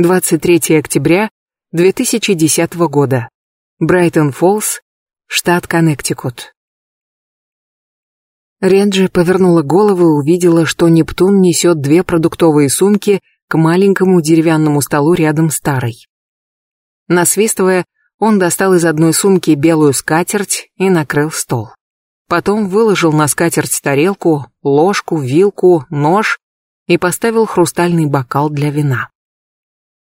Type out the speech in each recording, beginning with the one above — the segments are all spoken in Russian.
23 октября 2010 года. Брайтон-Фоллс, штат Коннектикут. Ренджи повернула голову и увидела, что Нептун несет две продуктовые сумки к маленькому деревянному столу рядом с Тарой. Насвистывая, он достал из одной сумки белую скатерть и накрыл стол. Потом выложил на скатерть тарелку, ложку, вилку, нож и поставил хрустальный бокал для вина.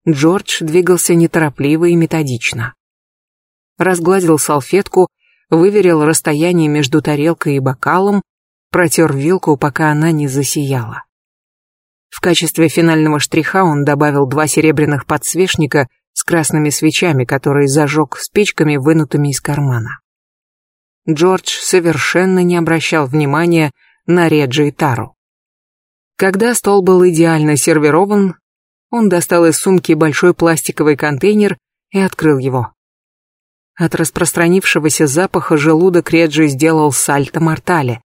Джордж двигался неторопливо и методично. Разгладил салфетку, выверил расстояние между тарелкой и бокалом, протер вилку, пока она не засияла. В качестве финального штриха он добавил два серебряных подсвечника с красными свечами, которые зажег спичками, вынутыми из кармана. Джордж совершенно не обращал внимания на Реджи и Тару. Когда стол был идеально сервирован, он достал из сумки большой пластиковый контейнер и открыл его. От распространившегося запаха желудок Реджи сделал сальто-мортале,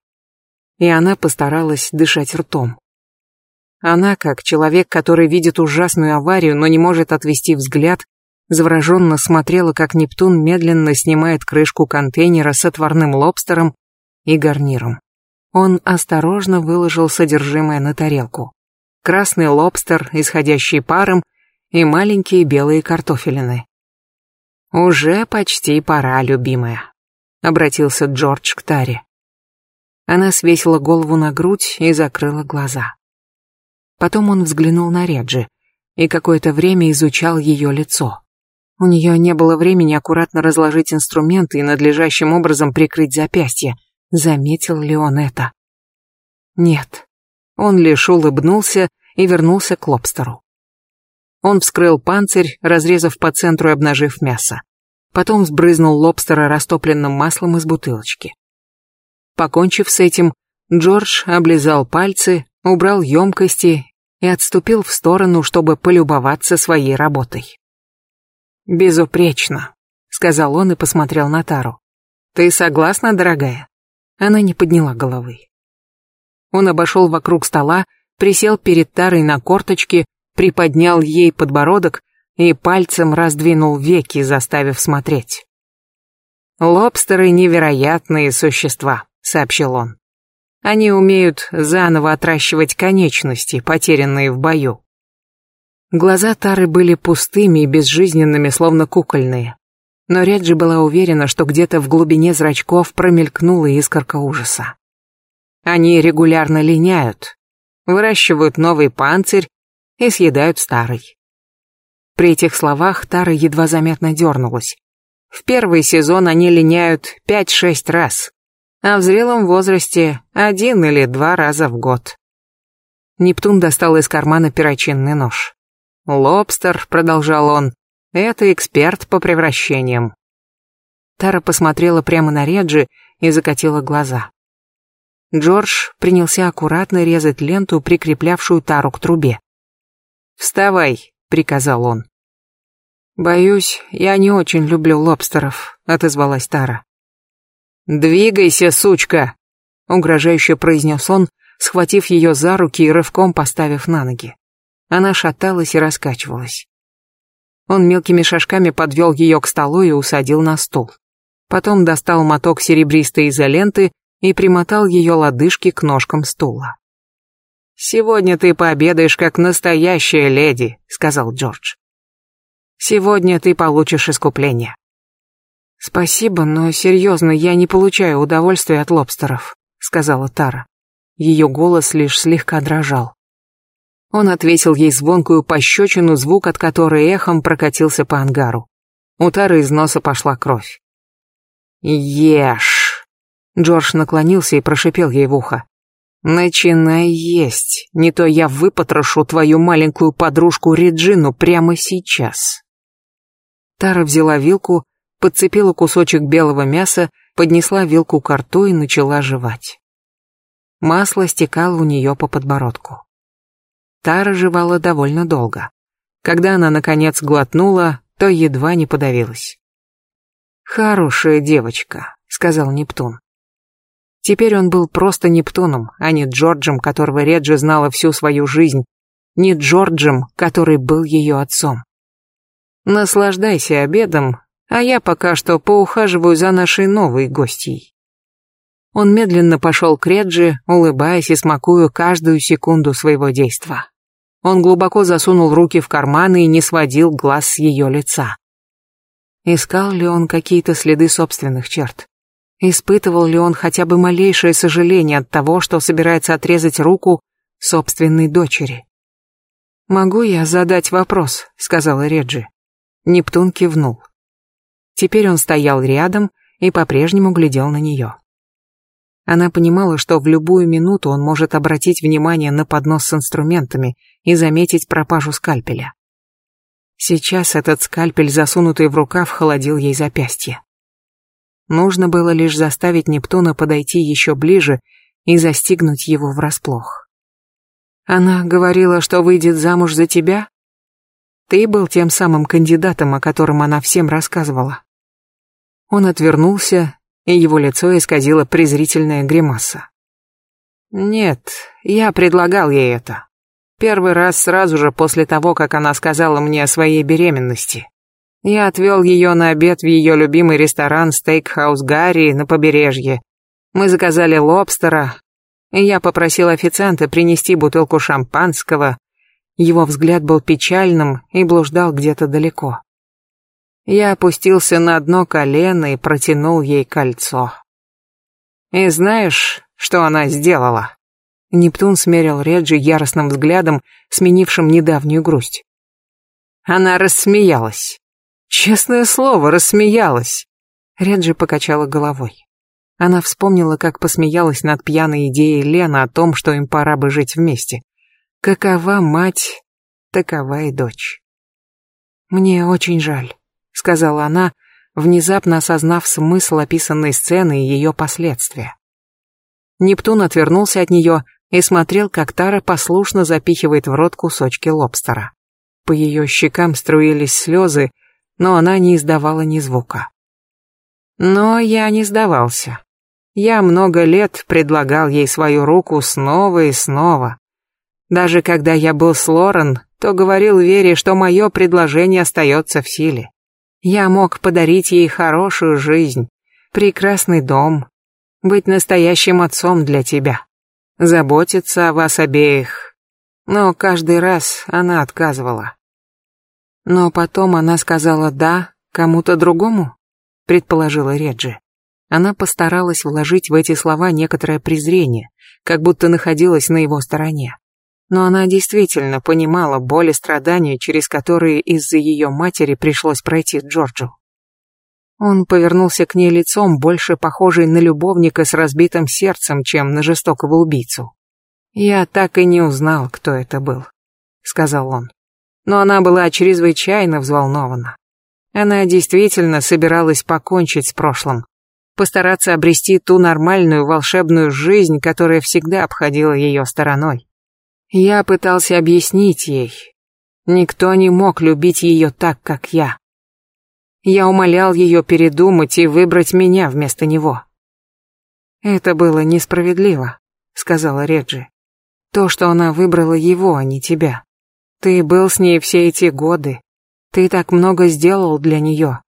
и она постаралась дышать ртом. Она, как человек, который видит ужасную аварию, но не может отвести взгляд, завороженно смотрела, как Нептун медленно снимает крышку контейнера с отварным лобстером и гарниром. Он осторожно выложил содержимое на тарелку. Красный лобстер, исходящий паром, и маленькие белые картофелины. «Уже почти пора, любимая», — обратился Джордж к Таре. Она свесила голову на грудь и закрыла глаза. Потом он взглянул на Реджи и какое-то время изучал ее лицо. У нее не было времени аккуратно разложить инструменты и надлежащим образом прикрыть запястье. Заметил ли он это? Нет. Он лишь улыбнулся и вернулся к лобстеру. Он вскрыл панцирь, разрезав по центру и обнажив мясо. Потом сбрызнул лобстера растопленным маслом из бутылочки. Покончив с этим, Джордж облизал пальцы, убрал емкости и отступил в сторону, чтобы полюбоваться своей работой. «Безупречно», — сказал он и посмотрел на Тару. «Ты согласна, дорогая?» Она не подняла головы. Он обошел вокруг стола, присел перед Тарой на корточки, приподнял ей подбородок и пальцем раздвинул веки, заставив смотреть. «Лобстеры — невероятные существа», — сообщил он. «Они умеют заново отращивать конечности, потерянные в бою. Глаза Тары были пустыми и безжизненными, словно кукольные. Но Реджи была уверена, что где-то в глубине зрачков промелькнула искорка ужаса. Они регулярно линяют, выращивают новый панцирь и съедают старый. При этих словах Тара едва заметно дернулась. В первый сезон они линяют 5-6 раз, а в зрелом возрасте один или два раза в год. Нептун достал из кармана перочинный нож. «Лобстер», — продолжал он, — «это эксперт по превращениям». Тара посмотрела прямо на Реджи и закатила глаза. Джордж принялся аккуратно резать ленту, прикреплявшую Тару к трубе. «Вставай», — приказал он. «Боюсь, я не очень люблю лобстеров», — отозвалась Тара. «Двигайся, сучка!» — угрожающе произнес он, схватив ее за руки и рывком поставив на ноги. Она шаталась и раскачивалась. Он мелкими шажками подвел ее к столу и усадил на стул. Потом достал моток серебристой изоленты и примотал ее лодыжки к ножкам стула. «Сегодня ты пообедаешь как настоящая леди», — сказал Джордж. «Сегодня ты получишь искупление». «Спасибо, но серьезно, я не получаю удовольствия от лобстеров», — сказала Тара. Ее голос лишь слегка дрожал. Он ответил ей звонкую пощечину, звук от которой эхом прокатился по ангару. У Тары из носа пошла кровь. «Ешь!» Джордж наклонился и прошипел ей в ухо. «Начинай есть, не то я выпотрошу твою маленькую подружку Реджину прямо сейчас». Тара взяла вилку, подцепила кусочек белого мяса, поднесла вилку к рту и начала жевать. Масло стекало у нее по подбородку. Тара жевала довольно долго. Когда она, наконец, глотнула, то едва не подавилась. «Хорошая девочка», — сказал Нептун. Теперь он был просто Нептуном, а не Джорджем, которого Реджи знала всю свою жизнь, не Джорджем, который был ее отцом. Наслаждайся обедом, а я пока что поухаживаю за нашей новой гостьей. Он медленно пошел к Реджи, улыбаясь и смакуя каждую секунду своего действа. Он глубоко засунул руки в карманы и не сводил глаз с ее лица. Искал ли он какие-то следы собственных черт? Испытывал ли он хотя бы малейшее сожаление от того, что собирается отрезать руку собственной дочери? «Могу я задать вопрос?» — сказала Реджи. Нептун кивнул. Теперь он стоял рядом и по-прежнему глядел на нее. Она понимала, что в любую минуту он может обратить внимание на поднос с инструментами и заметить пропажу скальпеля. Сейчас этот скальпель, засунутый в рукав, холодил ей запястье. Нужно было лишь заставить Нептуна подойти еще ближе и застигнуть его врасплох. Она говорила, что выйдет замуж за тебя? Ты был тем самым кандидатом, о котором она всем рассказывала. Он отвернулся, и его лицо исказило презрительная гримаса. Нет, я предлагал ей это. Первый раз сразу же после того, как она сказала мне о своей беременности. Я отвел ее на обед в ее любимый ресторан «Стейкхаус Гарри» на побережье. Мы заказали лобстера, и я попросил официанта принести бутылку шампанского. Его взгляд был печальным и блуждал где-то далеко. Я опустился на одно колено и протянул ей кольцо. И знаешь, что она сделала? Нептун смерил Реджи яростным взглядом, сменившим недавнюю грусть. Она рассмеялась. Честное слово, рассмеялась. Реджи покачала головой. Она вспомнила, как посмеялась над пьяной идеей Лены о том, что им пора бы жить вместе. Какова мать, такова и дочь. «Мне очень жаль», — сказала она, внезапно осознав смысл описанной сцены и ее последствия. Нептун отвернулся от нее и смотрел, как Тара послушно запихивает в рот кусочки лобстера. По ее щекам струились слезы, но она не издавала ни звука. Но я не сдавался. Я много лет предлагал ей свою руку снова и снова. Даже когда я был с Лорен, то говорил Вере, что мое предложение остается в силе. Я мог подарить ей хорошую жизнь, прекрасный дом, быть настоящим отцом для тебя, заботиться о вас обеих. Но каждый раз она отказывала. Но потом она сказала «да» кому-то другому, предположила Реджи. Она постаралась вложить в эти слова некоторое презрение, как будто находилась на его стороне. Но она действительно понимала боль и страдания, через которые из-за ее матери пришлось пройти Джорджу. Он повернулся к ней лицом, больше похожий на любовника с разбитым сердцем, чем на жестокого убийцу. «Я так и не узнал, кто это был», — сказал он но она была чрезвычайно взволнована. Она действительно собиралась покончить с прошлым, постараться обрести ту нормальную волшебную жизнь, которая всегда обходила ее стороной. Я пытался объяснить ей. Никто не мог любить ее так, как я. Я умолял ее передумать и выбрать меня вместо него. «Это было несправедливо», — сказала Реджи. «То, что она выбрала его, а не тебя. Ты был с ней все эти годы. Ты так много сделал для нее.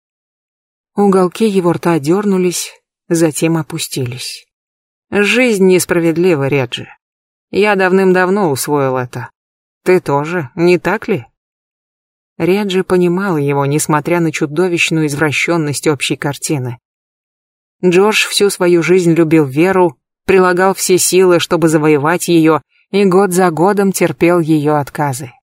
Уголки его рта дернулись, затем опустились. Жизнь несправедлива, Реджи. Я давным-давно усвоил это. Ты тоже, не так ли? Реджи понимала его, несмотря на чудовищную извращенность общей картины. Джордж всю свою жизнь любил Веру, прилагал все силы, чтобы завоевать ее, и год за годом терпел ее отказы.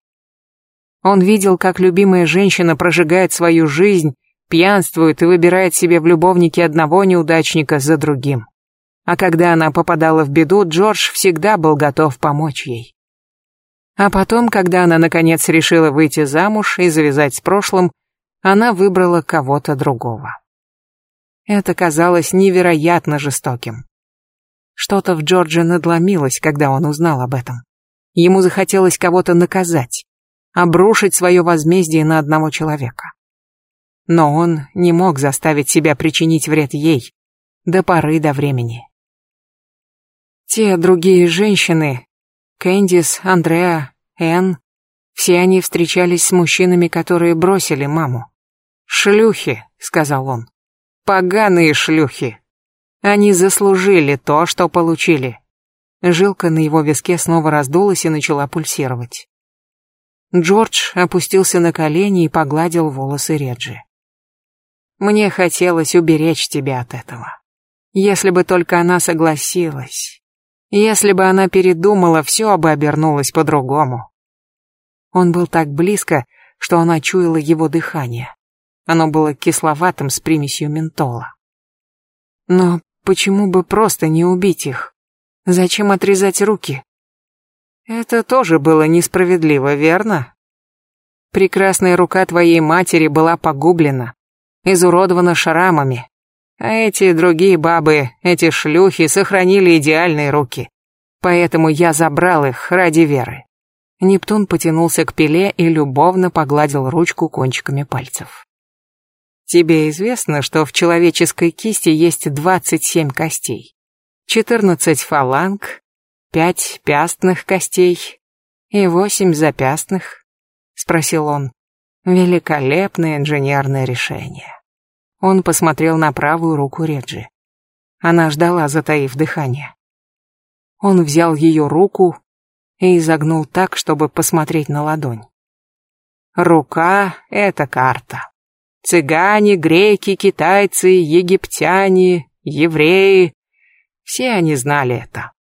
Он видел, как любимая женщина прожигает свою жизнь, пьянствует и выбирает себе в любовнике одного неудачника за другим. А когда она попадала в беду, Джордж всегда был готов помочь ей. А потом, когда она наконец решила выйти замуж и завязать с прошлым, она выбрала кого-то другого. Это казалось невероятно жестоким. Что-то в Джордже надломилось, когда он узнал об этом. Ему захотелось кого-то наказать обрушить свое возмездие на одного человека. Но он не мог заставить себя причинить вред ей до поры до времени. Те другие женщины, Кэндис, Андреа, Энн, Все они встречались с мужчинами, которые бросили маму. «Шлюхи», — сказал он. «Поганые шлюхи. Они заслужили то, что получили». Жилка на его виске снова раздулась и начала пульсировать. Джордж опустился на колени и погладил волосы Реджи. «Мне хотелось уберечь тебя от этого. Если бы только она согласилась. Если бы она передумала, все бы обернулось по-другому». Он был так близко, что она чуяла его дыхание. Оно было кисловатым с примесью ментола. Но почему бы просто не убить их? Зачем отрезать руки? Это тоже было несправедливо, верно? Прекрасная рука твоей матери была погублена, изуродована шрамами. А эти другие бабы, эти шлюхи, сохранили идеальные руки. Поэтому я забрал их ради веры. Нептун потянулся к пиле и любовно погладил ручку кончиками пальцев. Тебе известно, что в человеческой кисти есть 27 костей? 14 фаланг, пять пястных костей и восемь запястных?» — спросил он. «Великолепное инженерное решение». Он посмотрел на правую руку Реджи. Она ждала, затаив дыхание. Он взял ее руку и изогнул так, чтобы посмотреть на ладонь. Рука — это карта. Цыгане, греки, китайцы, египтяне, евреи — все они знали это.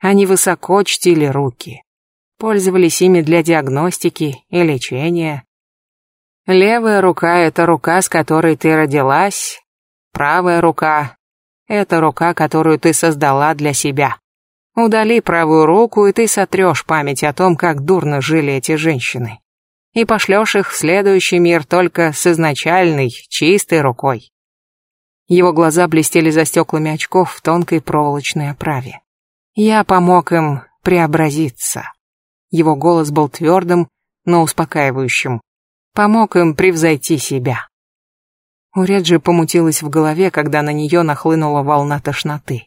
Они высоко чтили руки, пользовались ими для диагностики и лечения. Левая рука — это рука, с которой ты родилась, правая рука — это рука, которую ты создала для себя. Удали правую руку, и ты сотрешь память о том, как дурно жили эти женщины. И пошлешь их в следующий мир только с изначальной, чистой рукой. Его глаза блестели за стеклами очков в тонкой проволочной оправе. Я помог им преобразиться. Его голос был твердым, но успокаивающим. Помог им превзойти себя. У Реджи помутилась в голове, когда на нее нахлынула волна тошноты.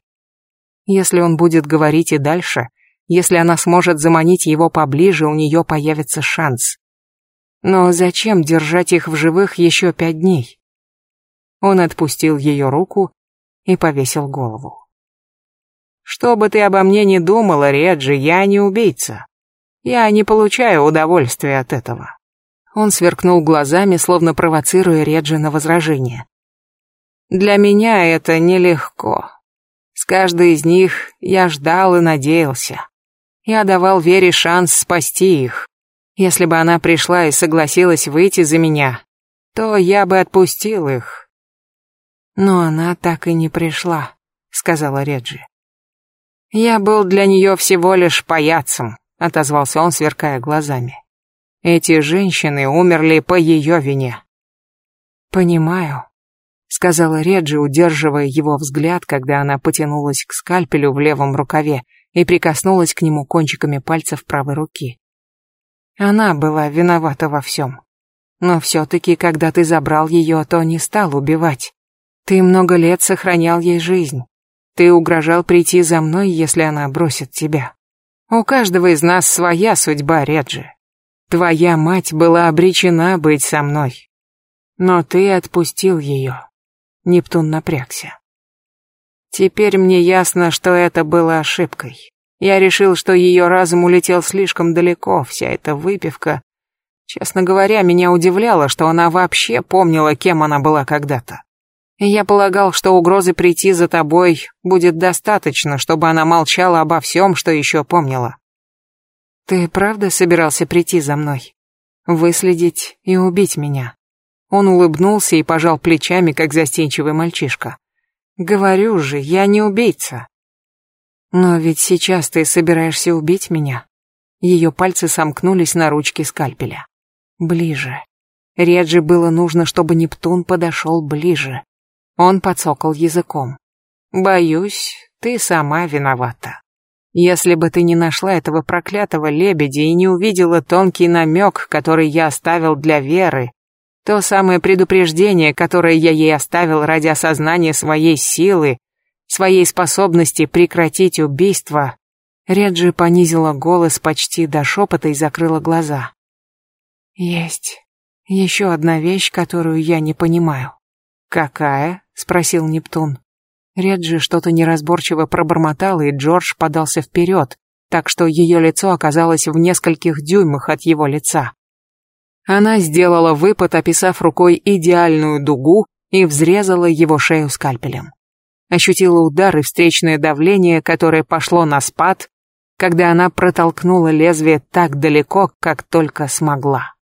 Если он будет говорить и дальше, если она сможет заманить его поближе, у нее появится шанс. Но зачем держать их в живых еще пять дней? Он отпустил ее руку и повесил голову. Что бы ты обо мне ни думала, Реджи, я не убийца. Я не получаю удовольствия от этого. Он сверкнул глазами, словно провоцируя Реджи на возражение. Для меня это нелегко. С каждой из них я ждал и надеялся. Я давал Вере шанс спасти их. Если бы она пришла и согласилась выйти за меня, то я бы отпустил их. Но она так и не пришла, сказала Реджи. «Я был для нее всего лишь паяцем», — отозвался он, сверкая глазами. «Эти женщины умерли по ее вине». «Понимаю», — сказала Реджи, удерживая его взгляд, когда она потянулась к скальпелю в левом рукаве и прикоснулась к нему кончиками пальцев правой руки. Она была виновата во всем. Но все-таки, когда ты забрал ее, то не стал убивать. Ты много лет сохранял ей жизнь. Ты угрожал прийти за мной, если она бросит тебя. У каждого из нас своя судьба, Реджи. Твоя мать была обречена быть со мной. Но ты отпустил ее. Нептун напрягся. Теперь мне ясно, что это было ошибкой. Я решил, что ее разум улетел слишком далеко, вся эта выпивка. Честно говоря, меня удивляло, что она вообще помнила, кем она была когда-то. Я полагал, что угрозы прийти за тобой будет достаточно, чтобы она молчала обо всем, что еще помнила. Ты правда собирался прийти за мной? Выследить и убить меня? Он улыбнулся и пожал плечами, как застенчивый мальчишка. Говорю же, я не убийца. Но ведь сейчас ты собираешься убить меня. Ее пальцы сомкнулись на ручке скальпеля. Ближе. Реджи было нужно, чтобы Нептун подошел ближе. Он подсокал языком. «Боюсь, ты сама виновата. Если бы ты не нашла этого проклятого лебедя и не увидела тонкий намек, который я оставил для Веры, то самое предупреждение, которое я ей оставил ради осознания своей силы, своей способности прекратить убийство, Реджи понизила голос почти до шепота и закрыла глаза. Есть еще одна вещь, которую я не понимаю. Какая? Спросил Нептун. Реджи что-то неразборчиво пробормотала, и Джордж подался вперед, так что ее лицо оказалось в нескольких дюймах от его лица. Она сделала выпад, описав рукой идеальную дугу и взрезала его шею скальпелем. Ощутила удар и встречное давление, которое пошло на спад, когда она протолкнула лезвие так далеко, как только смогла.